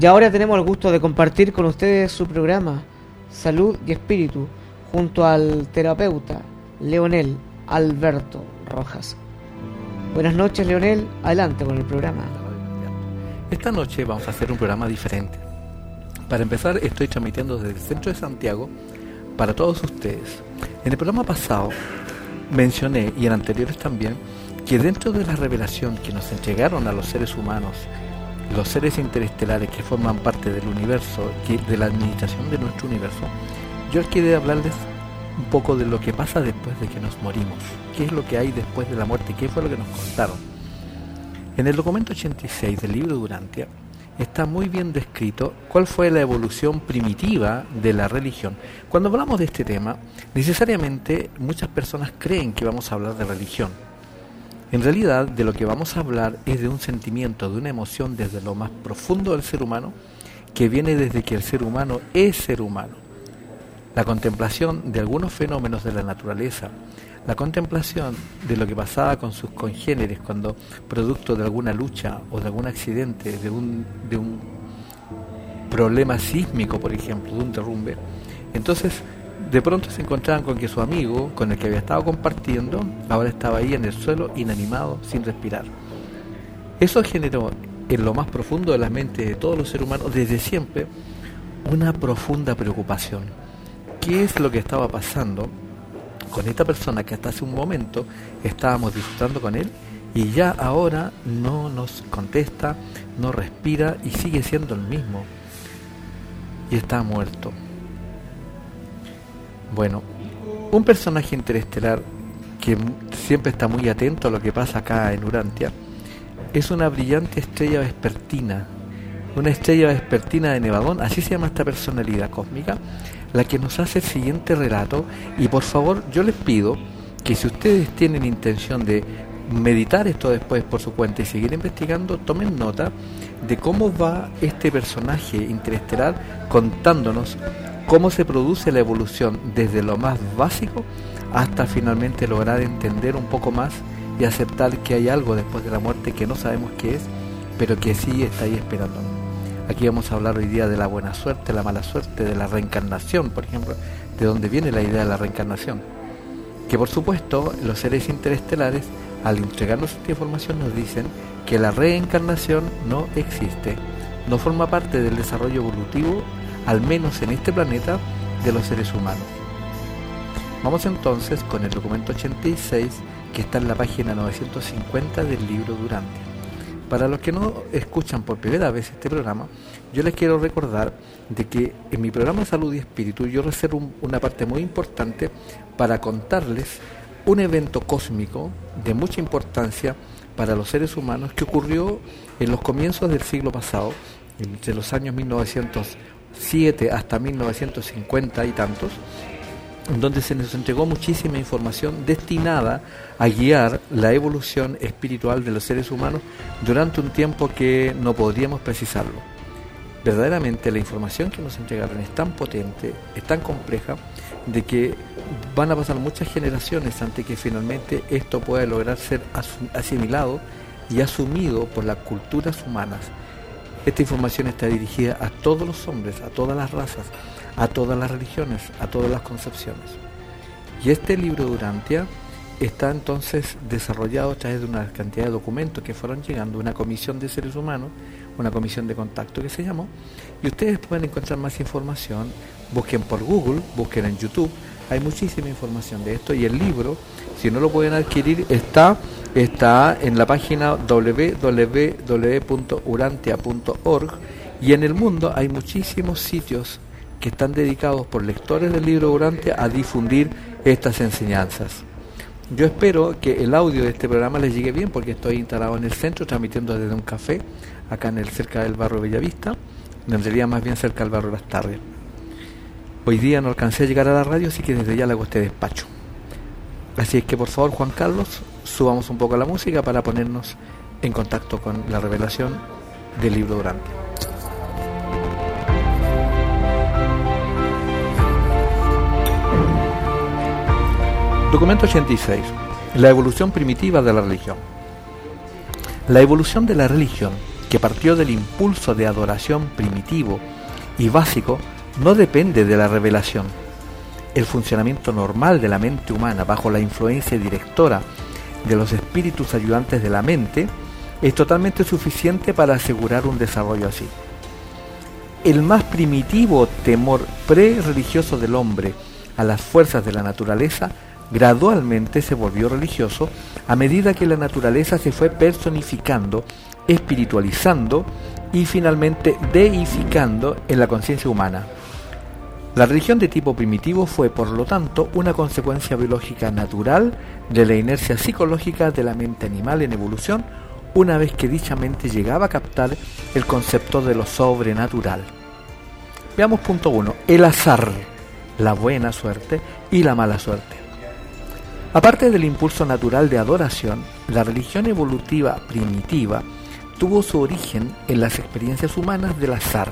Y ahora tenemos el gusto de compartir con ustedes su programa Salud y Espíritu junto al terapeuta Leonel Alberto Rojas. Buenas noches Leonel, adelante con el programa. Esta noche vamos a hacer un programa diferente. Para empezar estoy transmitiendo desde el centro de Santiago para todos ustedes. En el programa pasado mencioné, y en anteriores también, que dentro de la revelación que nos entregaron a los seres humanos, los seres interestelares que forman parte del universo, de la administración de nuestro universo, yo quiero hablarles un poco de lo que pasa después de que nos morimos, qué es lo que hay después de la muerte, qué fue lo que nos contaron. En el documento 86 del libro Durantia, está muy bien descrito cuál fue la evolución primitiva de la religión. Cuando hablamos de este tema, necesariamente muchas personas creen que vamos a hablar de religión. En realidad, de lo que vamos a hablar es de un sentimiento, de una emoción desde lo más profundo del ser humano, que viene desde que el ser humano es ser humano. La contemplación de algunos fenómenos de la naturaleza, la contemplación de lo que pasaba con sus congéneres cuando, producto de alguna lucha o de algún accidente, de un, de un problema sísmico, por ejemplo, de un derrumbe, entonces de pronto se encontraban con que su amigo, con el que había estado compartiendo, ahora estaba ahí en el suelo, inanimado, sin respirar. Eso generó en lo más profundo de la mente de todos los seres humanos, desde siempre, una profunda preocupación. ¿Qué es lo que estaba pasando con esta persona que hasta hace un momento estábamos disfrutando con él y ya ahora no nos contesta, no respira y sigue siendo el mismo. Y está muerto. Bueno, un personaje interestelar que siempre está muy atento a lo que pasa acá en Urantia es una brillante estrella vespertina, una estrella vespertina de Nevadón, así se llama esta personalidad cósmica, la que nos hace el siguiente relato. Y por favor yo les pido que si ustedes tienen intención de meditar esto después por su cuenta y seguir investigando, tomen nota de cómo va este personaje interestelar contándonos cómo se produce la evolución desde lo más básico hasta finalmente lograr entender un poco más y aceptar que hay algo después de la muerte que no sabemos qué es, pero que sí está ahí esperándonos. Aquí vamos a hablar hoy día de la buena suerte, la mala suerte, de la reencarnación, por ejemplo, de dónde viene la idea de la reencarnación. Que por supuesto los seres interestelares, al entregarnos esta información, nos dicen que la reencarnación no existe, no forma parte del desarrollo evolutivo, al menos en este planeta, de los seres humanos. Vamos entonces con el documento 86 que está en la página 950 del libro Durante. Para los que no escuchan por primera vez este programa, yo les quiero recordar de que en mi programa Salud y Espíritu yo reservo una parte muy importante para contarles un evento cósmico de mucha importancia para los seres humanos que ocurrió en los comienzos del siglo pasado, entre los años 1907 hasta 1950 y tantos, donde se nos entregó muchísima información destinada a guiar la evolución espiritual de los seres humanos durante un tiempo que no podríamos precisarlo. Verdaderamente la información que nos entregaron es tan potente, es tan compleja, de que van a pasar muchas generaciones antes que finalmente esto pueda lograr ser asimilado y asumido por las culturas humanas. Esta información está dirigida a todos los hombres, a todas las razas, a todas las religiones, a todas las concepciones. Y este libro Durantia está entonces desarrollado a través de una cantidad de documentos que fueron llegando, una comisión de seres humanos, una comisión de contacto que se llamó, y ustedes pueden encontrar más información, busquen por Google, busquen en YouTube, hay muchísima información de esto y el libro, si no lo pueden adquirir, está, está en la página www.urantia.org y en el mundo hay muchísimos sitios que están dedicados por lectores del libro Durante a difundir estas enseñanzas. Yo espero que el audio de este programa les llegue bien porque estoy instalado en el centro transmitiendo desde un café, acá en el cerca del barrio Bellavista, en realidad más bien cerca del barrio Las Tardes. Hoy día no alcancé a llegar a la radio, así que desde ya le hago este despacho. Así es que por favor, Juan Carlos, subamos un poco la música para ponernos en contacto con la revelación del libro Durante. Documento 86. La evolución primitiva de la religión. La evolución de la religión que partió del impulso de adoración primitivo y básico, no depende de la revelación. El funcionamiento normal de la mente humana bajo la influencia directora de los espíritus ayudantes de la mente es totalmente suficiente para asegurar un desarrollo así. El más primitivo temor pre-religioso del hombre a las fuerzas de la naturaleza gradualmente se volvió religioso a medida que la naturaleza se fue personificando, espiritualizando y finalmente deificando en la conciencia humana. La religión de tipo primitivo fue, por lo tanto, una consecuencia biológica natural de la inercia psicológica de la mente animal en evolución, una vez que dicha mente llegaba a captar el concepto de lo sobrenatural. Veamos punto 1. El azar, la buena suerte y la mala suerte. Aparte del impulso natural de adoración, la religión evolutiva primitiva tuvo su origen en las experiencias humanas del azar,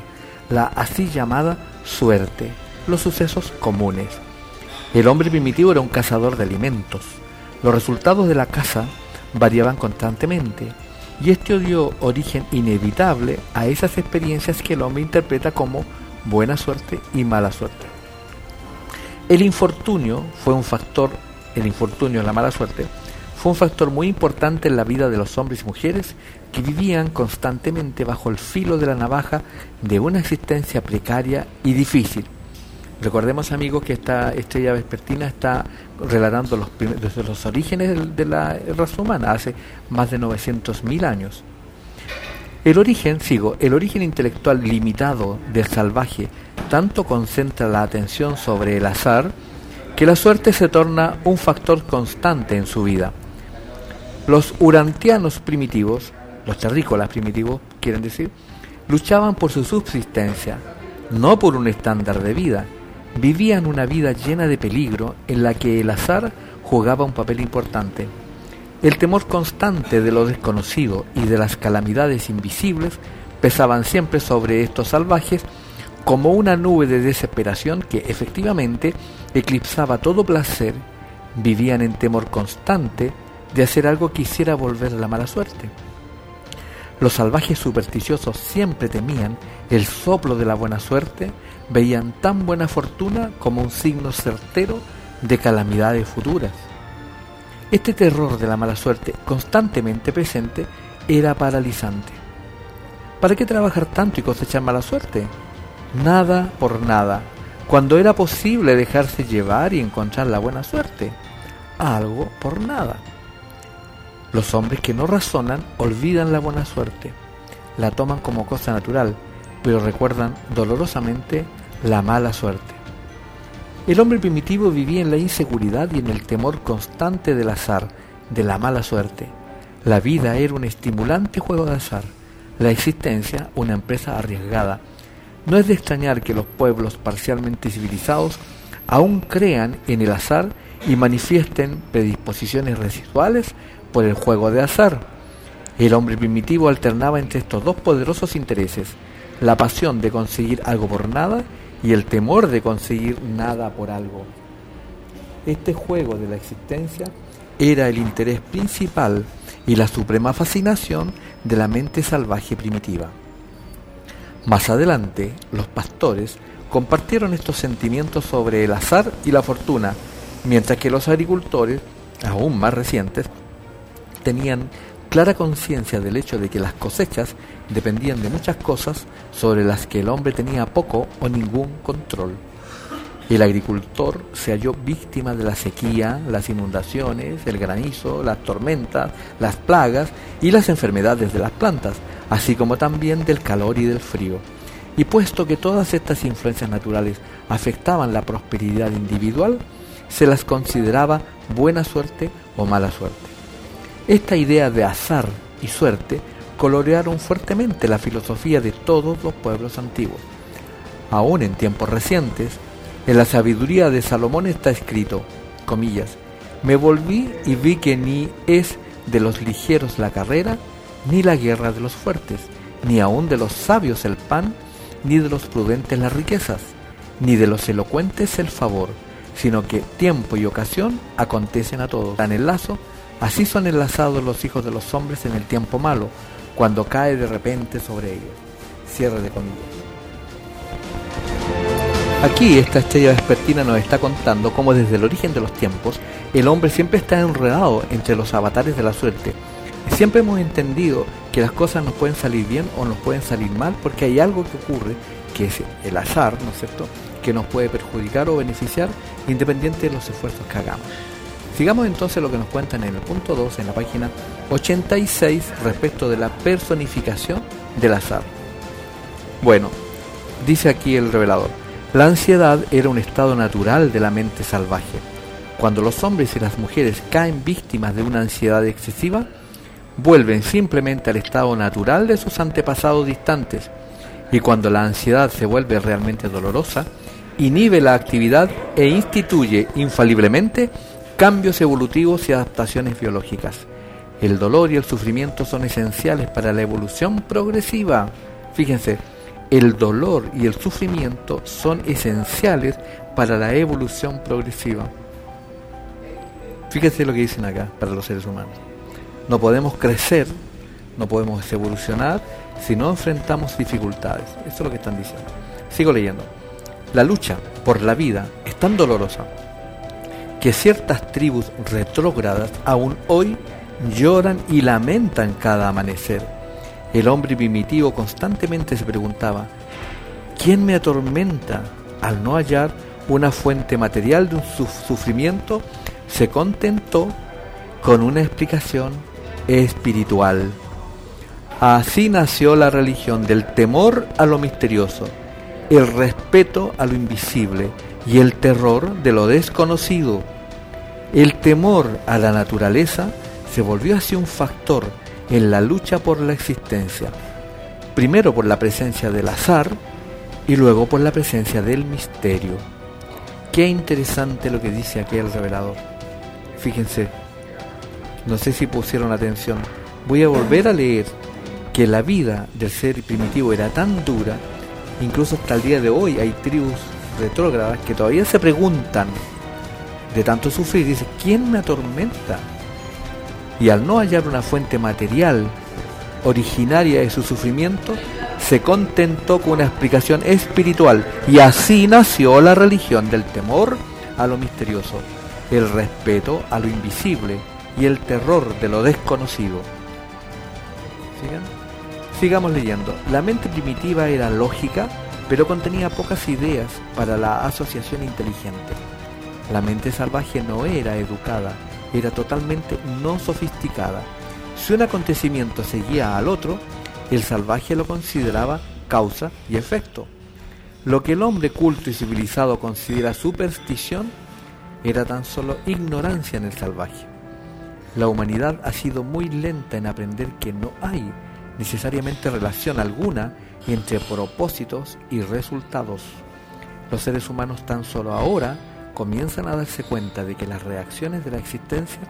la así llamada suerte, los sucesos comunes. El hombre primitivo era un cazador de alimentos. Los resultados de la caza variaban constantemente y esto dio origen inevitable a esas experiencias que el hombre interpreta como buena suerte y mala suerte. El infortunio fue un factor el infortunio, la mala suerte, fue un factor muy importante en la vida de los hombres y mujeres que vivían constantemente bajo el filo de la navaja de una existencia precaria y difícil. Recordemos amigos que esta estrella vespertina está relatando los, desde los orígenes de la raza humana, hace más de 900.000 años. El origen, sigo, el origen intelectual limitado del salvaje tanto concentra la atención sobre el azar, que la suerte se torna un factor constante en su vida. Los urantianos primitivos, los terrícolas primitivos, quieren decir, luchaban por su subsistencia, no por un estándar de vida. Vivían una vida llena de peligro en la que el azar jugaba un papel importante. El temor constante de lo desconocido y de las calamidades invisibles pesaban siempre sobre estos salvajes como una nube de desesperación que efectivamente eclipsaba todo placer, vivían en temor constante de hacer algo que hiciera volver la mala suerte. Los salvajes supersticiosos siempre temían el soplo de la buena suerte, veían tan buena fortuna como un signo certero de calamidades futuras. Este terror de la mala suerte constantemente presente era paralizante. ¿Para qué trabajar tanto y cosechar mala suerte? nada por nada, cuando era posible dejarse llevar y encontrar la buena suerte, algo por nada. Los hombres que no razonan olvidan la buena suerte, la toman como cosa natural, pero recuerdan dolorosamente la mala suerte. El hombre primitivo vivía en la inseguridad y en el temor constante del azar, de la mala suerte. La vida era un estimulante juego de azar, la existencia una empresa arriesgada, no es de extrañar que los pueblos parcialmente civilizados aún crean en el azar y manifiesten predisposiciones residuales por el juego de azar. El hombre primitivo alternaba entre estos dos poderosos intereses, la pasión de conseguir algo por nada y el temor de conseguir nada por algo. Este juego de la existencia era el interés principal y la suprema fascinación de la mente salvaje primitiva. Más adelante, los pastores compartieron estos sentimientos sobre el azar y la fortuna, mientras que los agricultores, aún más recientes, tenían clara conciencia del hecho de que las cosechas dependían de muchas cosas sobre las que el hombre tenía poco o ningún control. El agricultor se halló víctima de la sequía, las inundaciones, el granizo, las tormentas, las plagas y las enfermedades de las plantas, así como también del calor y del frío. Y puesto que todas estas influencias naturales afectaban la prosperidad individual, se las consideraba buena suerte o mala suerte. Esta idea de azar y suerte colorearon fuertemente la filosofía de todos los pueblos antiguos. Aún en tiempos recientes, en la sabiduría de Salomón está escrito, comillas, me volví y vi que ni es de los ligeros la carrera, ni la guerra de los fuertes, ni aun de los sabios el pan, ni de los prudentes las riquezas, ni de los elocuentes el favor, sino que tiempo y ocasión acontecen a todos. Dan el lazo, así son enlazados los hijos de los hombres en el tiempo malo, cuando cae de repente sobre ellos. Cierre de comillas. Aquí esta estrella vespertina nos está contando cómo desde el origen de los tiempos el hombre siempre está enredado entre los avatares de la suerte. Siempre hemos entendido que las cosas nos pueden salir bien o nos pueden salir mal porque hay algo que ocurre, que es el azar, ¿no es cierto?, que nos puede perjudicar o beneficiar independiente de los esfuerzos que hagamos. Sigamos entonces lo que nos cuentan en el punto 2, en la página 86, respecto de la personificación del azar. Bueno, dice aquí el revelador, la ansiedad era un estado natural de la mente salvaje. Cuando los hombres y las mujeres caen víctimas de una ansiedad excesiva, vuelven simplemente al estado natural de sus antepasados distantes. Y cuando la ansiedad se vuelve realmente dolorosa, inhibe la actividad e instituye infaliblemente cambios evolutivos y adaptaciones biológicas. El dolor y el sufrimiento son esenciales para la evolución progresiva. Fíjense, el dolor y el sufrimiento son esenciales para la evolución progresiva. Fíjense lo que dicen acá para los seres humanos. No podemos crecer, no podemos evolucionar si no enfrentamos dificultades. Eso es lo que están diciendo. Sigo leyendo. La lucha por la vida es tan dolorosa que ciertas tribus retrógradas aún hoy lloran y lamentan cada amanecer. El hombre primitivo constantemente se preguntaba, ¿quién me atormenta? Al no hallar una fuente material de un sufrimiento, se contentó con una explicación espiritual. Así nació la religión del temor a lo misterioso, el respeto a lo invisible, y el terror de lo desconocido. El temor a la naturaleza se volvió así un factor en la lucha por la existencia, primero por la presencia del azar y luego por la presencia del misterio. Qué interesante lo que dice aquel revelador. Fíjense, no sé si pusieron atención, voy a volver a leer que la vida del ser primitivo era tan dura, incluso hasta el día de hoy hay tribus retrógradas que todavía se preguntan de tanto sufrir, dice, ¿quién me atormenta? Y al no hallar una fuente material originaria de su sufrimiento, se contentó con una explicación espiritual y así nació la religión del temor a lo misterioso, el respeto a lo invisible y el terror de lo desconocido. Sigamos leyendo. La mente primitiva era lógica, pero contenía pocas ideas para la asociación inteligente. La mente salvaje no era educada, era totalmente no sofisticada. Si un acontecimiento seguía al otro, el salvaje lo consideraba causa y efecto. Lo que el hombre culto y civilizado considera superstición era tan solo ignorancia en el salvaje. La humanidad ha sido muy lenta en aprender que no hay necesariamente relación alguna entre propósitos y resultados. Los seres humanos tan solo ahora comienzan a darse cuenta de que las reacciones de la existencia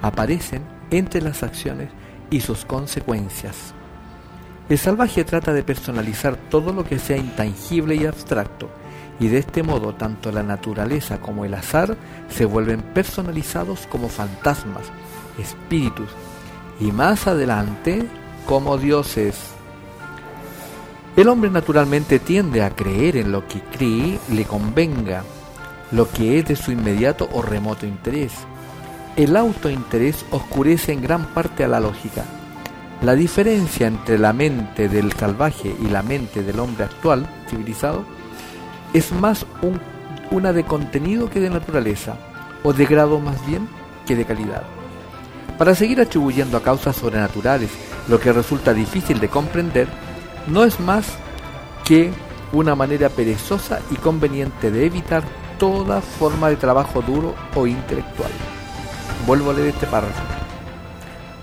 aparecen entre las acciones y sus consecuencias. El salvaje trata de personalizar todo lo que sea intangible y abstracto, y de este modo tanto la naturaleza como el azar se vuelven personalizados como fantasmas, espíritus, y más adelante como dioses. El hombre naturalmente tiende a creer en lo que cree le convenga, lo que es de su inmediato o remoto interés. El autointerés oscurece en gran parte a la lógica. La diferencia entre la mente del salvaje y la mente del hombre actual, civilizado, es más una de contenido que de naturaleza, o de grado más bien que de calidad. Para seguir atribuyendo a causas sobrenaturales lo que resulta difícil de comprender, no es más que una manera perezosa y conveniente de evitar toda forma de trabajo duro o intelectual. Vuelvo a leer este párrafo.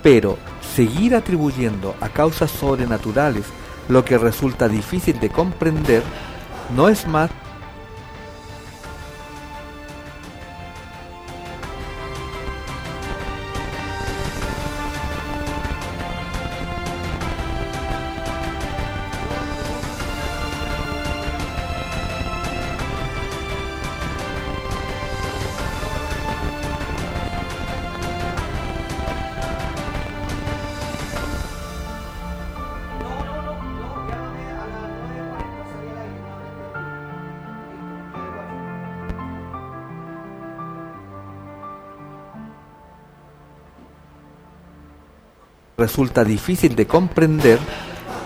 Pero seguir atribuyendo a causas sobrenaturales lo que resulta difícil de comprender no es más resulta difícil de comprender,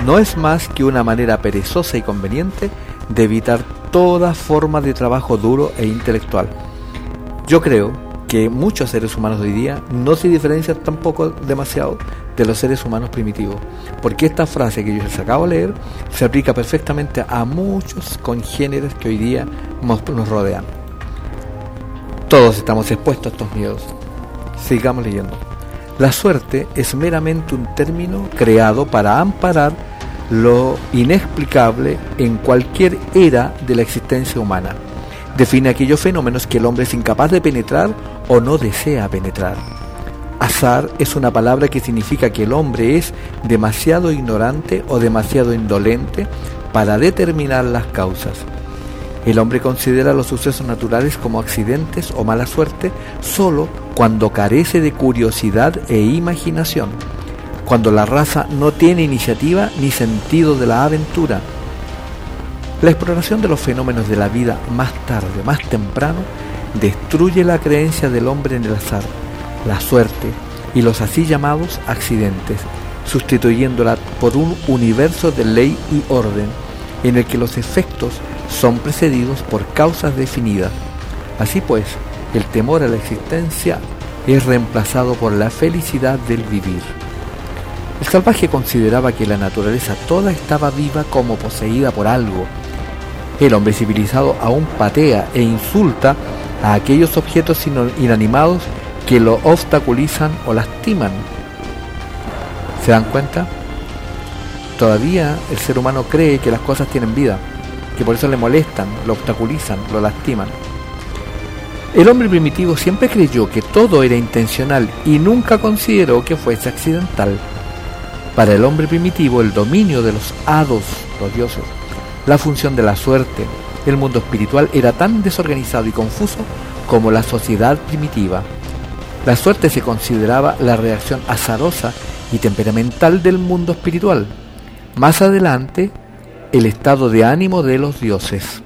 no es más que una manera perezosa y conveniente de evitar toda forma de trabajo duro e intelectual. Yo creo que muchos seres humanos de hoy día no se diferencian tampoco demasiado de los seres humanos primitivos, porque esta frase que yo les acabo de leer se aplica perfectamente a muchos congéneres que hoy día nos, rodean. Todos estamos expuestos a estos miedos. Sigamos leyendo. La suerte es meramente un término creado para amparar lo inexplicable en cualquier era de la existencia humana. Define aquellos fenómenos que el hombre es incapaz de penetrar o no desea penetrar. Azar es una palabra que significa que el hombre es demasiado ignorante o demasiado indolente para determinar las causas. El hombre considera los sucesos naturales como accidentes o mala suerte solo cuando carece de curiosidad e imaginación, cuando la raza no tiene iniciativa ni sentido de la aventura. La exploración de los fenómenos de la vida más tarde, más temprano, destruye la creencia del hombre en el azar, la suerte y los así llamados accidentes, sustituyéndola por un universo de ley y orden en el que los efectos son precedidos por causas definidas. Así pues, el temor a la existencia es reemplazado por la felicidad del vivir. El salvaje consideraba que la naturaleza toda estaba viva como poseída por algo. El hombre civilizado aún patea e insulta a aquellos objetos inanimados que lo obstaculizan o lastiman. ¿Se dan cuenta? Todavía el ser humano cree que las cosas tienen vida que por eso le molestan, lo obstaculizan, lo lastiman. El hombre primitivo siempre creyó que todo era intencional y nunca consideró que fuese accidental. Para el hombre primitivo el dominio de los hados, los dioses, la función de la suerte, el mundo espiritual era tan desorganizado y confuso como la sociedad primitiva. La suerte se consideraba la reacción azarosa y temperamental del mundo espiritual. Más adelante, el estado de ánimo de los dioses.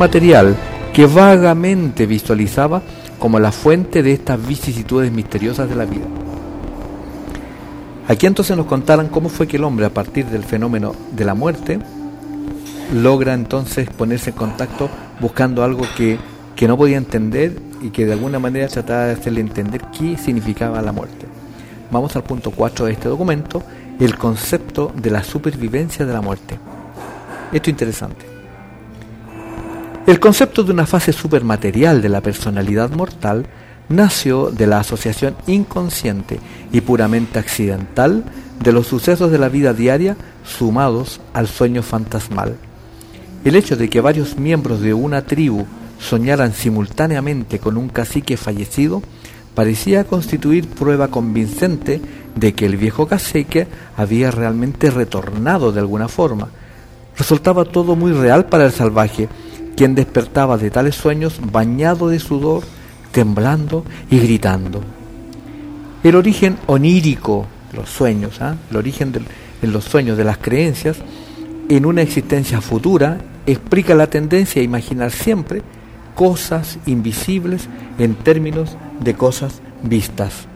Material que vagamente visualizaba como la fuente de estas vicisitudes misteriosas de la vida. Aquí entonces nos contaran cómo fue que el hombre a partir del fenómeno de la muerte logra entonces ponerse en contacto buscando algo que, que no podía entender y que de alguna manera trataba de hacerle entender qué significaba la muerte. Vamos al punto 4 de este documento, el concepto de la supervivencia de la muerte. Esto es interesante. El concepto de una fase supermaterial de la personalidad mortal nació de la asociación inconsciente y puramente accidental de los sucesos de la vida diaria sumados al sueño fantasmal. El hecho de que varios miembros de una tribu soñaran simultáneamente con un cacique fallecido parecía constituir prueba convincente de que el viejo cacique había realmente retornado de alguna forma. Resultaba todo muy real para el salvaje, quien despertaba de tales sueños bañado de sudor, temblando y gritando. El origen onírico, los sueños, ¿ah? el origen de los sueños de las creencias, en una existencia futura, explica la tendencia a imaginar siempre cosas invisibles en términos de cosas vistas.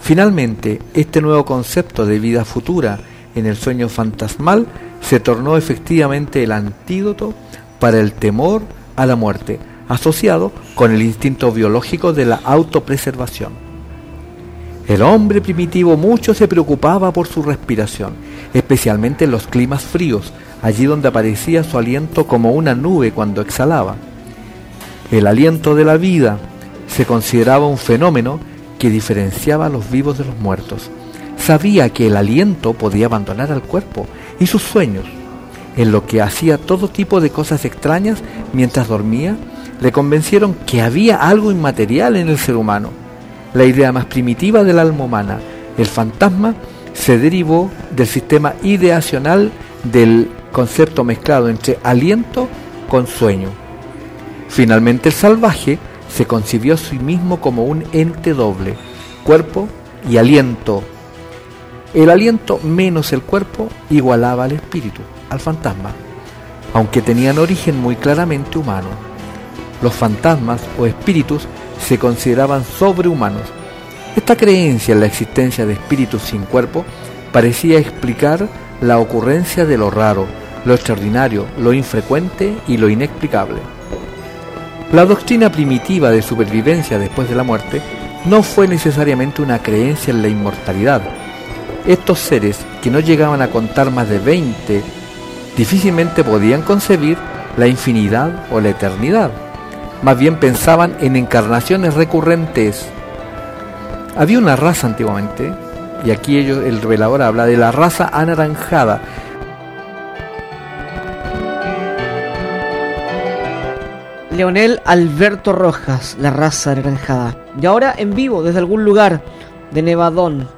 Finalmente, este nuevo concepto de vida futura en el sueño fantasmal se tornó efectivamente el antídoto para el temor a la muerte, asociado con el instinto biológico de la autopreservación. El hombre primitivo mucho se preocupaba por su respiración, especialmente en los climas fríos, allí donde aparecía su aliento como una nube cuando exhalaba. El aliento de la vida se consideraba un fenómeno que diferenciaba a los vivos de los muertos. Sabía que el aliento podía abandonar al cuerpo y sus sueños. En lo que hacía todo tipo de cosas extrañas mientras dormía, le convencieron que había algo inmaterial en el ser humano. La idea más primitiva del alma humana, el fantasma, se derivó del sistema ideacional del concepto mezclado entre aliento con sueño. Finalmente el salvaje se concibió a sí mismo como un ente doble, cuerpo y aliento. El aliento menos el cuerpo igualaba al espíritu, al fantasma, aunque tenían origen muy claramente humano. Los fantasmas o espíritus se consideraban sobrehumanos. Esta creencia en la existencia de espíritus sin cuerpo parecía explicar la ocurrencia de lo raro, lo extraordinario, lo infrecuente y lo inexplicable. La doctrina primitiva de supervivencia después de la muerte no fue necesariamente una creencia en la inmortalidad. Estos seres, que no llegaban a contar más de 20, difícilmente podían concebir la infinidad o la eternidad. Más bien pensaban en encarnaciones recurrentes. Había una raza antiguamente, y aquí ellos, el revelador habla de la raza anaranjada, Leonel Alberto Rojas, la raza anaranjada. Y ahora en vivo desde algún lugar de Nevadón.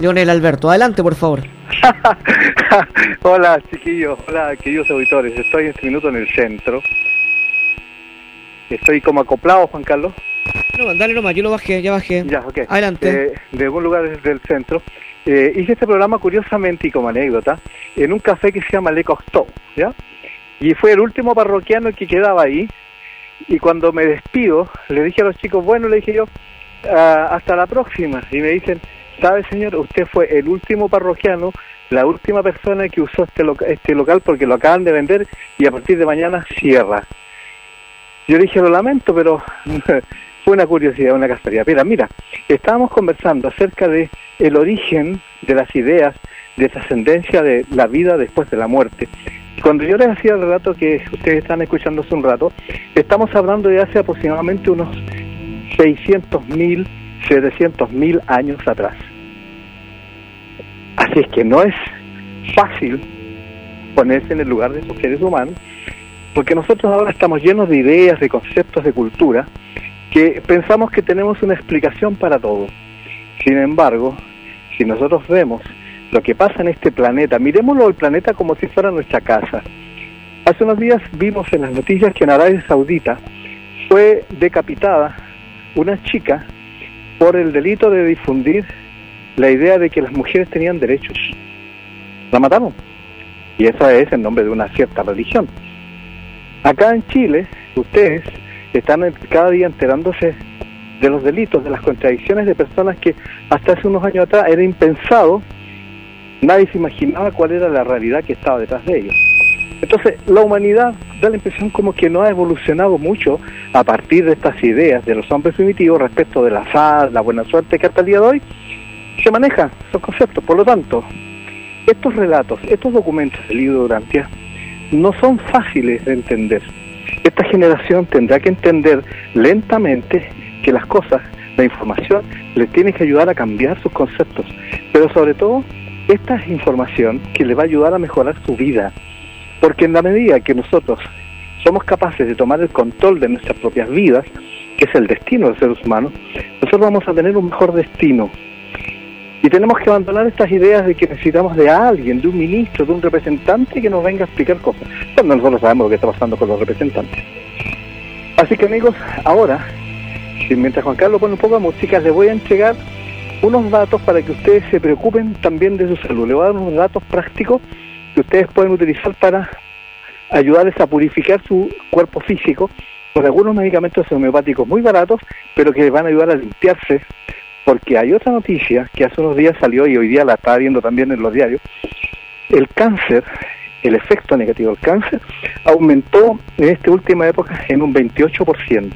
Leonel Alberto, adelante por favor. hola chiquillos, hola queridos auditores. Estoy en este minuto en el centro. Estoy como acoplado, Juan Carlos. No, dale nomás, yo lo bajé, ya bajé. Ya, ok. Adelante. Eh, de algún lugar del centro. Eh, hice este programa curiosamente y como anécdota en un café que se llama Le Costó, ¿ya? Y fue el último parroquiano que quedaba ahí y cuando me despido, le dije a los chicos, bueno, le dije yo, ah, hasta la próxima. Y me dicen, ¿sabe señor? Usted fue el último parroquiano, la última persona que usó este, este local porque lo acaban de vender y a partir de mañana cierra. Yo dije, lo lamento, pero fue una curiosidad, una castaría. Mira, mira, estábamos conversando acerca de el origen de las ideas de trascendencia de la vida después de la muerte. Cuando yo les hacía el relato que ustedes están escuchando hace un rato, estamos hablando de hace aproximadamente unos 600.000, 700.000 años atrás. Así es que no es fácil ponerse en el lugar de esos seres humanos, porque nosotros ahora estamos llenos de ideas, de conceptos, de cultura, que pensamos que tenemos una explicación para todo. Sin embargo, si nosotros vemos lo que pasa en este planeta, miremoslo el planeta como si fuera nuestra casa. Hace unos días vimos en las noticias que en Arabia Saudita fue decapitada una chica por el delito de difundir la idea de que las mujeres tenían derechos. La mataron. Y eso es en nombre de una cierta religión. Acá en Chile, ustedes están cada día enterándose de los delitos, de las contradicciones de personas que hasta hace unos años atrás era impensado nadie se imaginaba cuál era la realidad que estaba detrás de ellos. Entonces, la humanidad da la impresión como que no ha evolucionado mucho a partir de estas ideas de los hombres primitivos respecto de la azar, la buena suerte que hasta el día de hoy se manejan esos conceptos. Por lo tanto, estos relatos, estos documentos del libro de Durantia no son fáciles de entender. Esta generación tendrá que entender lentamente que las cosas, la información, les tiene que ayudar a cambiar sus conceptos, pero sobre todo esta es información que le va a ayudar a mejorar su vida, porque en la medida que nosotros somos capaces de tomar el control de nuestras propias vidas, que es el destino del ser humano, nosotros vamos a tener un mejor destino. Y tenemos que abandonar estas ideas de que necesitamos de alguien, de un ministro, de un representante que nos venga a explicar cosas, cuando nosotros sabemos lo que está pasando con los representantes. Así que amigos, ahora, mientras Juan Carlos pone un poco de música, les voy a entregar unos datos para que ustedes se preocupen también de su salud. Les voy a dar unos datos prácticos que ustedes pueden utilizar para ayudarles a purificar su cuerpo físico con algunos medicamentos homeopáticos muy baratos, pero que les van a ayudar a limpiarse, porque hay otra noticia que hace unos días salió y hoy día la está viendo también en los diarios. El cáncer, el efecto negativo del cáncer, aumentó en esta última época en un 28%.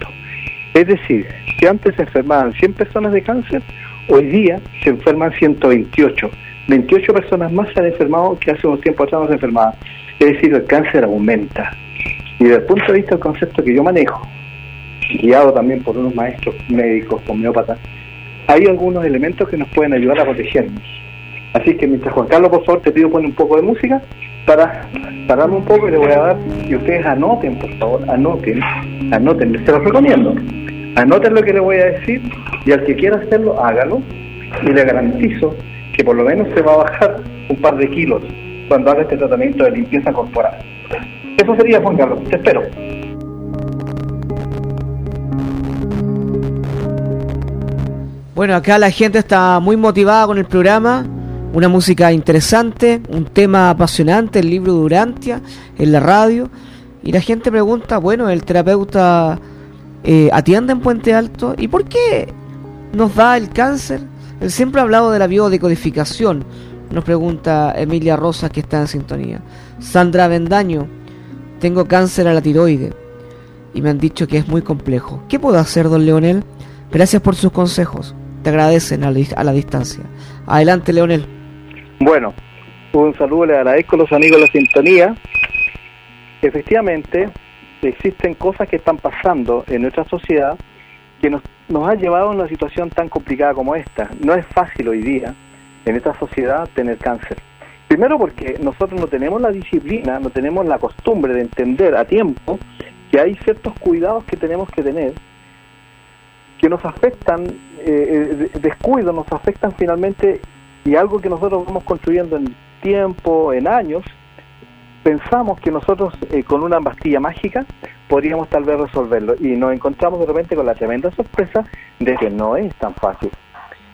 Es decir, si antes se enfermaban 100 personas de cáncer, hoy día se enferman 128. 28 personas más se han enfermado que hace unos tiempos atrás no. Es decir, el cáncer aumenta. Y desde el punto de vista del concepto que yo manejo, guiado también por unos maestros médicos, homeópatas, hay algunos elementos que nos pueden ayudar a protegernos. Así que mientras Juan Carlos, por favor, te pido poner un poco de música para pararme un poco y le voy a dar, y ustedes anoten, por favor, anoten, anoten, se los recomiendo. Anoten lo que le voy a decir y al que quiera hacerlo, hágalo y le garantizo que por lo menos se va a bajar un par de kilos cuando haga este tratamiento de limpieza corporal. Eso sería, Juan Carlos. Te espero. Bueno, acá la gente está muy motivada con el programa. Una música interesante, un tema apasionante, el libro Durantia, en la radio. Y la gente pregunta, bueno, el terapeuta eh, atiende en Puente Alto. ¿Y por qué nos da el cáncer? Él siempre ha hablado de la biodecodificación. Nos pregunta Emilia Rosa, que está en sintonía. Sandra Bendaño, tengo cáncer a la tiroide y me han dicho que es muy complejo. ¿Qué puedo hacer, don Leonel? Gracias por sus consejos. Te agradecen a la, distancia. Adelante, Leonel. Bueno, un saludo, le agradezco a los amigos de la sintonía. Efectivamente, existen cosas que están pasando en nuestra sociedad que nos, nos ha llevado a una situación tan complicada como esta. No es fácil hoy día en esta sociedad tener cáncer. Primero porque nosotros no tenemos la disciplina, no tenemos la costumbre de entender a tiempo que hay ciertos cuidados que tenemos que tener que nos afectan, eh, eh descuidos, nos afectan finalmente y algo que nosotros vamos construyendo en tiempo, en años, pensamos que nosotros eh, con una pastilla mágica podríamos tal vez resolverlo y nos encontramos de repente con la tremenda sorpresa de que no es tan fácil.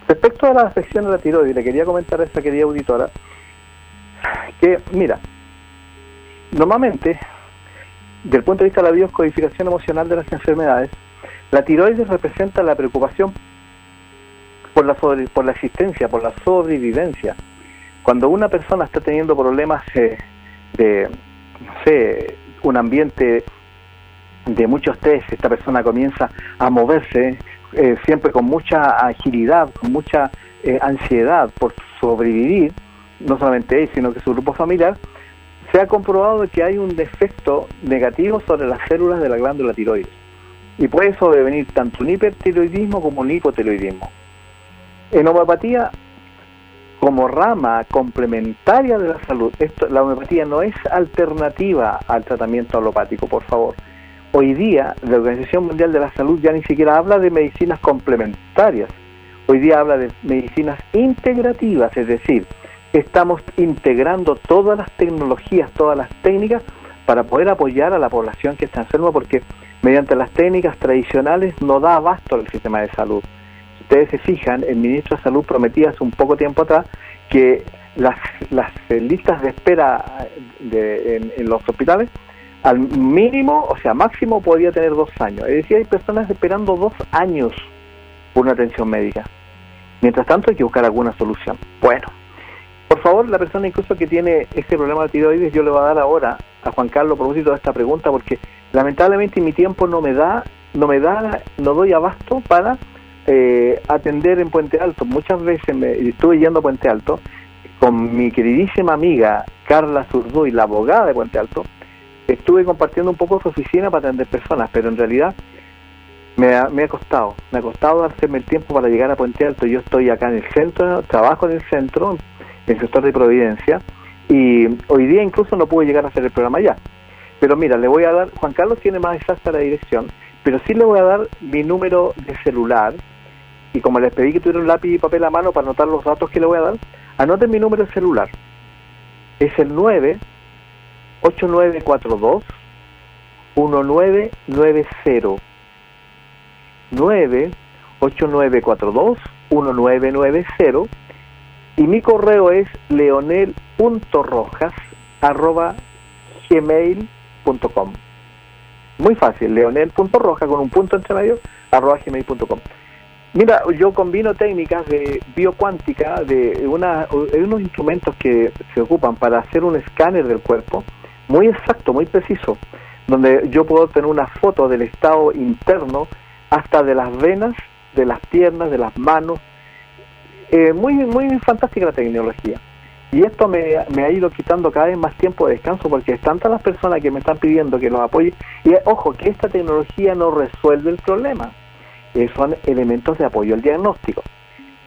Respecto a la afección de la tiroides, le quería comentar a esta querida auditora que, mira, normalmente, desde el punto de vista de la bioscodificación emocional de las enfermedades, la tiroides representa la preocupación por la, por la existencia, por la sobrevivencia. Cuando una persona está teniendo problemas eh, de, no sé, un ambiente de mucho estrés, esta persona comienza a moverse eh, siempre con mucha agilidad, con mucha eh, ansiedad por sobrevivir, no solamente él, sino que su grupo familiar, se ha comprobado que hay un defecto negativo sobre las células de la glándula tiroides. Y puede sobrevenir tanto un hipertiroidismo como un hipotiroidismo. En homeopatía, como rama complementaria de la salud, la homeopatía no es alternativa al tratamiento alopático, por favor. Hoy día la Organización Mundial de la Salud ya ni siquiera habla de medicinas complementarias, hoy día habla de medicinas integrativas, es decir, estamos integrando todas las tecnologías, todas las técnicas para poder apoyar a la población que está enferma porque mediante las técnicas tradicionales no da abasto al sistema de salud. Ustedes se fijan, el ministro de Salud prometía hace un poco tiempo atrás que las, las listas de espera de, en, los hospitales al mínimo, o sea, máximo podía tener dos años. Es decir, hay personas esperando dos años por una atención médica. Mientras tanto hay que buscar alguna solución. Bueno, por favor, la persona incluso que tiene ese problema de tiroides, yo le voy a dar ahora a Juan Carlos a propósito de esta pregunta, porque lamentablemente mi tiempo no me da, no me da, no doy abasto para eh, atender en Puente Alto. Muchas veces me, estuve yendo a Puente Alto con mi queridísima amiga Carla Zurduy, la abogada de Puente Alto. Estuve compartiendo un poco su oficina para atender personas, pero en realidad me ha, me ha costado, me ha costado hacerme el tiempo para llegar a Puente Alto. Yo estoy acá en el centro, trabajo en el centro, el sector de Providencia, y hoy día incluso no pude llegar a hacer el programa ya. Pero mira, le voy a dar, Juan Carlos tiene más exacta la dirección, pero sí le voy a dar mi número de celular, y como les pedí que tuvieran un lápiz y papel a mano para anotar los datos que le voy a dar, anoten mi número de celular. Es el 9 8942 1990 9 8942 1990 y mi correo es leonel.rojas arroba gmail.com muy fácil, leonel.rojas con un punto entre medio arroba gmail.com Mira, yo combino técnicas de biocuántica, de una, unos instrumentos que se ocupan para hacer un escáner del cuerpo muy exacto, muy preciso, donde yo puedo tener una foto del estado interno hasta de las venas, de las piernas, de las manos. Eh, muy, muy fantástica la tecnología. Y esto me, me, ha ido quitando cada vez más tiempo de descanso porque es tantas las personas que me están pidiendo que los apoye. Y ojo, que esta tecnología no resuelve el problema eh, son elementos de apoyo al diagnóstico.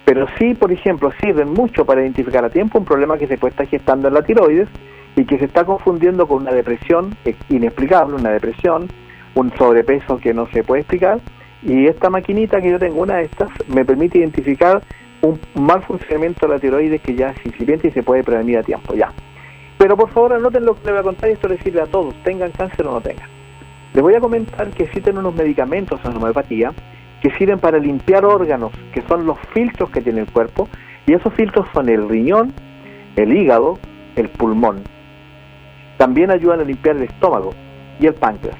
Pero sí, por ejemplo, sirven mucho para identificar a tiempo un problema que se puede estar gestando en la tiroides y que se está confundiendo con una depresión inexplicable, una depresión, un sobrepeso que no se puede explicar. Y esta maquinita que yo tengo, una de estas, me permite identificar un mal funcionamiento de la tiroides que ya es incipiente y se puede prevenir a tiempo, ya. Pero por favor anoten lo que les voy a contar y esto les sirve a todos, tengan cáncer o no tengan. Les voy a comentar que existen unos medicamentos en homeopatía que sirven para limpiar órganos, que son los filtros que tiene el cuerpo, y esos filtros son el riñón, el hígado, el pulmón. También ayudan a limpiar el estómago y el páncreas.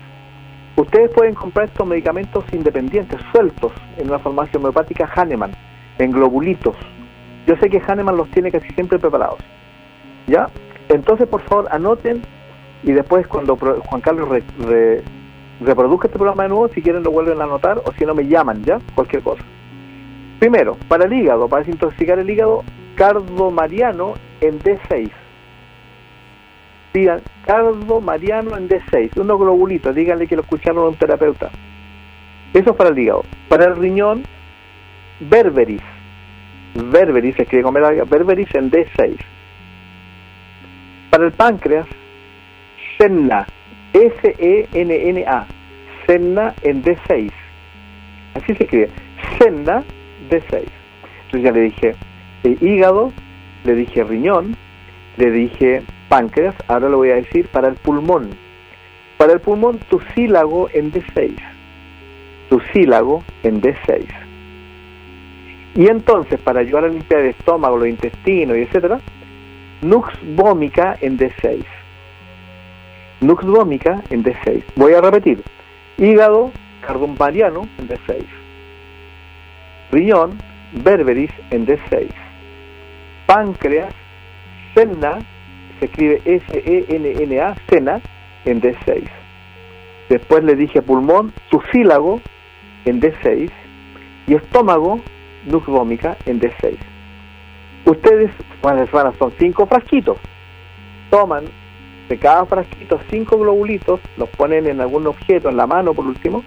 Ustedes pueden comprar estos medicamentos independientes, sueltos, en una farmacia homeopática Hahnemann, en globulitos. Yo sé que Hahnemann los tiene casi siempre preparados. ¿Ya? Entonces, por favor, anoten y después cuando Juan Carlos reproduzca este programa de nuevo, si quieren lo vuelven a anotar o si no me llaman ya, cualquier cosa. Primero, para el hígado, para desintoxicar el hígado, cardo mariano en D6. Digan, cardo mariano en D6, unos globulitos, díganle que lo escucharon a un terapeuta. Eso es para el hígado. Para el riñón, berberis. Berberis, se escribe con berberis en D6. Para el páncreas, senna S-E-N-N-A, Senna en D6. Así se escribe, Senna D6. Entonces ya le dije el hígado, le dije riñón, le dije páncreas, ahora lo voy a decir para el pulmón. Para el pulmón, tu sílago en D6. Tu sílago en D6. Y entonces, para ayudar a limpiar el estómago, los intestinos y etcétera, nux vómica en D6 nux en D6. Voy a repetir. Hígado cardompariano en D6. Riñón berberis en D6. Páncreas senna, se escribe S-E-N-N-A, sena en D6. Después le dije pulmón, tucílago en D6 y estómago, nux en D6. Ustedes, cuando son cinco frasquitos, toman de cada frasquito cinco globulitos, los ponen en algún objeto, en la mano por último,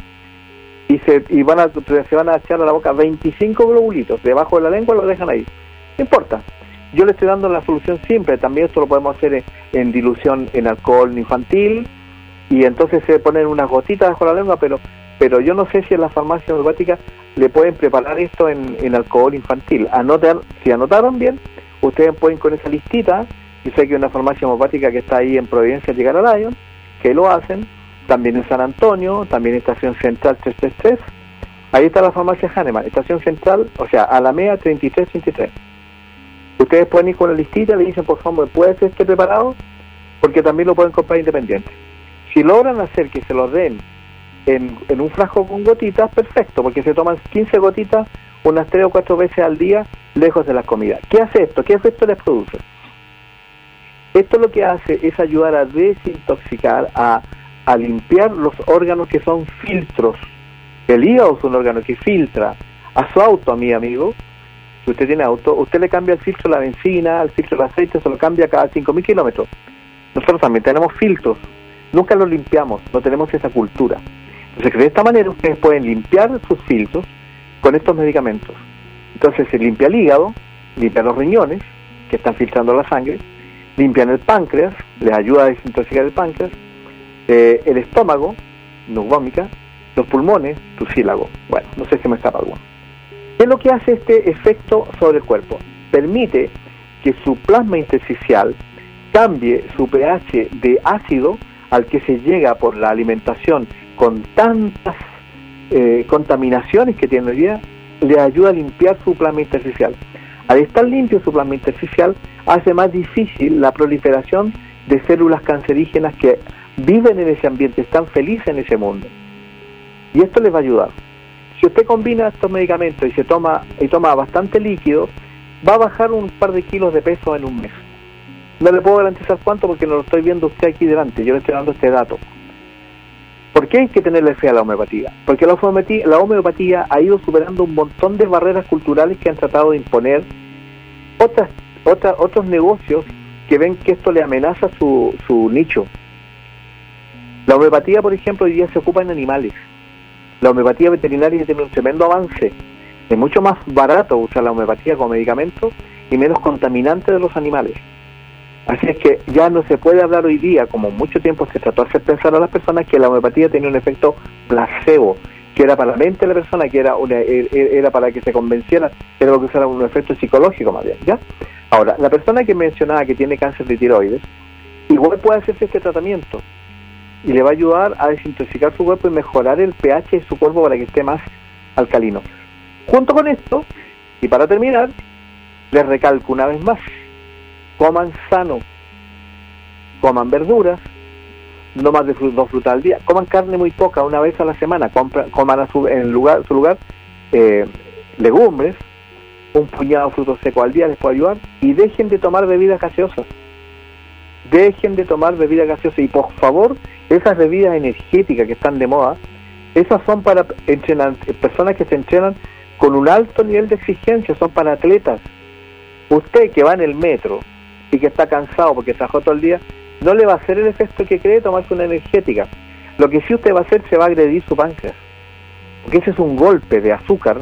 y se, y van a, se van a echar a la boca 25 globulitos, debajo de la lengua los dejan ahí. No importa. Yo le estoy dando la solución simple, también esto lo podemos hacer en, dilución en alcohol infantil, y entonces se ponen unas gotitas bajo la lengua, pero pero yo no sé si en la farmacia homeopática le pueden preparar esto en, en alcohol infantil. Anotar, si anotaron bien, ustedes pueden con esa listita y sé que una farmacia homopática que está ahí en Providencia, llegar a Lyon, que lo hacen, también en San Antonio, también Estación Central 333. Ahí está la farmacia Hahnemann, Estación Central, o sea, Alameda 3333. Ustedes pueden ir con la listita, le dicen, por favor, ¿puede ser este preparado? Porque también lo pueden comprar independiente. Si logran hacer que se lo den en, en un frasco con gotitas, perfecto, porque se toman 15 gotitas unas 3 o 4 veces al día lejos de la comida. ¿Qué hace esto? ¿Qué efecto les produce? Esto lo que hace es ayudar a desintoxicar, a, limpiar los órganos que son filtros. El hígado es un órgano que filtra. A su auto, a mi amigo, si usted tiene auto, usted le cambia el filtro de la benzina, el filtro del aceite, se lo cambia cada 5.000 kilómetros. Nosotros también tenemos filtros. Nunca los limpiamos, no tenemos esa cultura. Entonces, de esta manera ustedes pueden limpiar sus filtros con estos medicamentos. Entonces se limpia el hígado, limpia los riñones, que están filtrando la sangre, limpian el páncreas, les ayuda a desintoxicar el páncreas, eh, el estómago, vómica, los pulmones, tu sílago. Bueno, no sé si me escapa algo. ¿Qué es lo que hace este efecto sobre el cuerpo? Permite que su plasma intersticial cambie su pH de ácido al que se llega por la alimentación con tantas eh, contaminaciones que tiene hoy día, le ayuda a limpiar su plasma intersticial. Al estar limpio su plasma intersticial, hace más difícil la proliferación de células cancerígenas que viven en ese ambiente, están felices en ese mundo. Y esto les va a ayudar. Si usted combina estos medicamentos y se toma y toma bastante líquido, va a bajar un par de kilos de peso en un mes. No le puedo garantizar cuánto porque no lo estoy viendo usted aquí delante, yo le estoy dando este dato. ¿Por qué hay que tenerle fe a la homeopatía? Porque la homeopatía, ha ido superando un montón de barreras culturales que han tratado de imponer otras, otros negocios que ven que esto le amenaza su, su nicho. La homeopatía, por ejemplo, hoy día se ocupa en animales. La homeopatía veterinaria tiene un tremendo avance. Es mucho más barato usar la homeopatía como medicamento y menos contaminante de los animales. Así es que ya no se puede hablar hoy día, como mucho tiempo se trató de hacer pensar a las personas que la homeopatía tenía un efecto placebo, que era para la mente de la persona, que era una, e, e, era para que se convenciera, era lo que usara un efecto psicológico más bien, ¿ya? Ahora, la persona que mencionaba que tiene cáncer de tiroides, igual puede hacerse este tratamiento y le va a ayudar a desintoxicar su cuerpo y mejorar el pH de su cuerpo para que esté más alcalino. Junto con esto, y para terminar, les recalco una vez más, coman sano, coman verduras, no más de dos frutas al día, coman carne muy poca, una vez a la semana, coman a su, en lugar, su lugar eh, legumbres, un puñado de frutos secos al día les puede ayudar, y dejen de tomar bebidas gaseosas. Dejen de tomar bebidas gaseosas y por favor, esas bebidas energéticas que están de moda, esas son para personas que se entrenan con un alto nivel de exigencia, son para atletas. Usted que va en el metro y que está cansado porque trabajó todo el día, no le va a hacer el efecto que cree tomarse una energética. Lo que sí usted va a hacer, se va a agredir su páncreas. Porque ese es un golpe de azúcar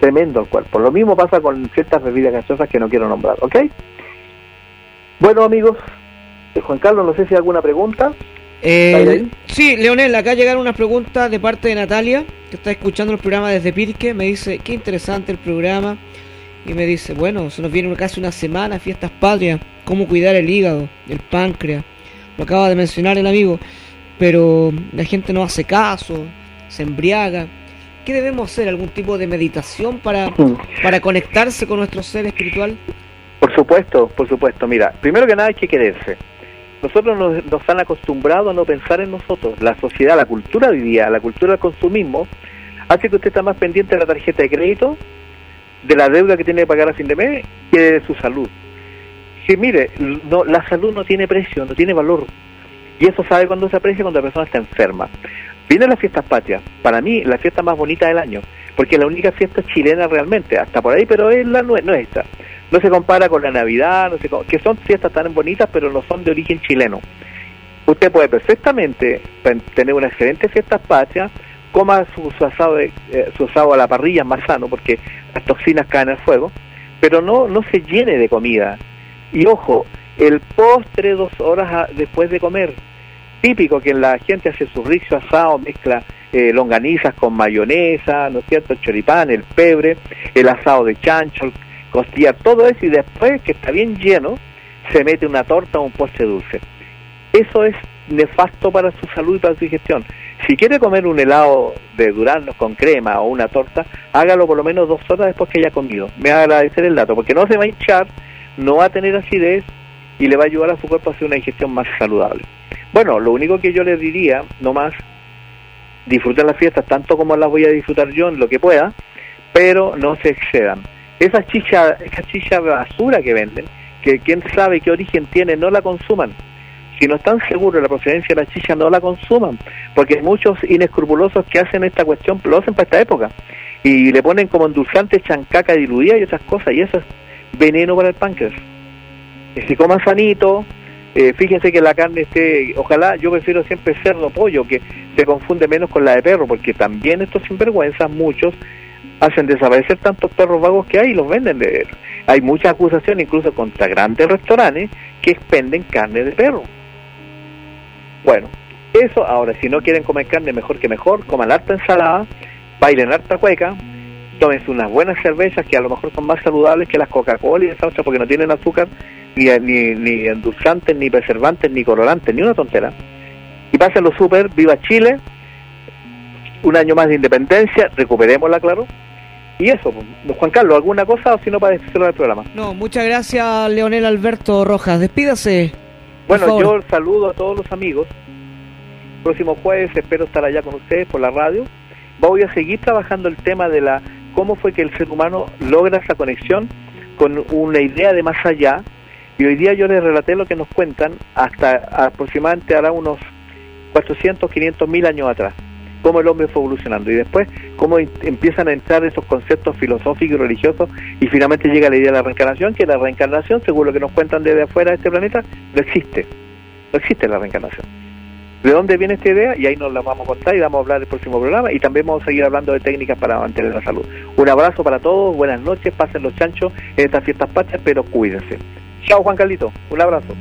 tremendo al cuerpo. Lo mismo pasa con ciertas bebidas gaseosas que no quiero nombrar, ¿ok? Bueno, amigos, eh, Juan Carlos, no sé si hay alguna pregunta. Eh, sí, Leonel, acá llegaron unas preguntas de parte de Natalia, que está escuchando el programa desde Pirque. Me dice, qué interesante el programa. Y me dice, bueno, se nos viene casi una semana, fiestas patrias cómo cuidar el hígado, el páncreas. Lo acaba de mencionar el amigo, pero la gente no hace caso, se embriaga. ¿Qué debemos hacer? ¿Algún tipo de meditación para, para conectarse con nuestro ser espiritual? Por supuesto, por supuesto. Mira, primero que nada hay que quererse. Nosotros nos, nos han acostumbrado a no pensar en nosotros. La sociedad, la cultura hoy día, la cultura del consumismo, hace que usted está más pendiente de la tarjeta de crédito, de la deuda que tiene que pagar a fin de mes, que de su salud que mire, no, la salud no tiene precio, no tiene valor. Y eso sabe cuando se aprecia cuando la persona está enferma. Vienen las fiestas patrias, para mí la fiesta más bonita del año, porque es la única fiesta chilena realmente, hasta por ahí, pero es la nuestra. No se compara con la Navidad, no sé que son fiestas tan bonitas, pero no son de origen chileno. Usted puede perfectamente tener una excelente fiesta patria, coma su, asado, eh, su asado a la parrilla más sano, porque las toxinas caen al fuego, pero no, no se llene de comida y ojo, el postre dos horas después de comer. Típico que la gente hace su rico asado, mezcla eh, longanizas con mayonesa, ¿no es cierto? El choripán, el pebre, el asado de chancho, costillar, todo eso y después que está bien lleno, se mete una torta o un postre dulce. Eso es nefasto para su salud y para su digestión. Si quiere comer un helado de duraznos con crema o una torta, hágalo por lo menos dos horas después que haya comido. Me va a agradecer el dato, porque no se va a hinchar, no va a tener acidez y le va a ayudar a su cuerpo a hacer una digestión más saludable. Bueno, lo único que yo les diría, no más, disfruten las fiestas tanto como las voy a disfrutar yo en lo que pueda, pero no se excedan. Esa chicha, esa chicha basura que venden, que quién sabe qué origen tiene, no la consuman. Si no están seguros de la procedencia de la chicha, no la consuman, porque muchos inescrupulosos que hacen esta cuestión, lo hacen para esta época, y le ponen como endulzante chancaca diluida y esas cosas, y eso es veneno para el páncreas. Si coman sanito, eh, fíjense que la carne esté, ojalá, yo prefiero siempre cerdo, pollo, que se confunde menos con la de perro, porque también estos sinvergüenzas, muchos, hacen desaparecer tantos perros vagos que hay y los venden. De, hay muchas acusaciones incluso contra grandes restaurantes que expenden carne de perro. Bueno, eso ahora, si no quieren comer carne, mejor que mejor, coman harta ensalada, bailen harta cueca, tómense unas buenas cervezas que a lo mejor son más saludables que las Coca-Cola y esas otras porque no tienen azúcar, ni, ni, ni endulzantes, ni preservantes, ni colorantes, ni una tontera. Y pásenlo súper, viva Chile, un año más de independencia, recuperémosla, claro. Y eso, pues, Juan Carlos, ¿alguna cosa o si no para despedirlo del programa? No, muchas gracias, Leonel Alberto Rojas. Despídase. Bueno, yo saludo a todos los amigos. Próximo jueves espero estar allá con ustedes por la radio. Voy a seguir trabajando el tema de la cómo fue que el ser humano logra esa conexión con una idea de más allá. Y hoy día yo les relaté lo que nos cuentan hasta aproximadamente hará unos 400, 500 mil años atrás cómo el hombre fue evolucionando y después cómo empiezan a entrar esos conceptos filosóficos y religiosos y finalmente llega la idea de la reencarnación, que la reencarnación, según lo que nos cuentan desde afuera de este planeta, no existe. No existe la reencarnación. ¿De dónde viene esta idea? Y ahí nos la vamos a contar y vamos a hablar del próximo programa y también vamos a seguir hablando de técnicas para mantener la salud. Un abrazo para todos, buenas noches, pasen los chanchos en estas fiestas patrias, pero cuídense. Chao Juan Carlito, un abrazo.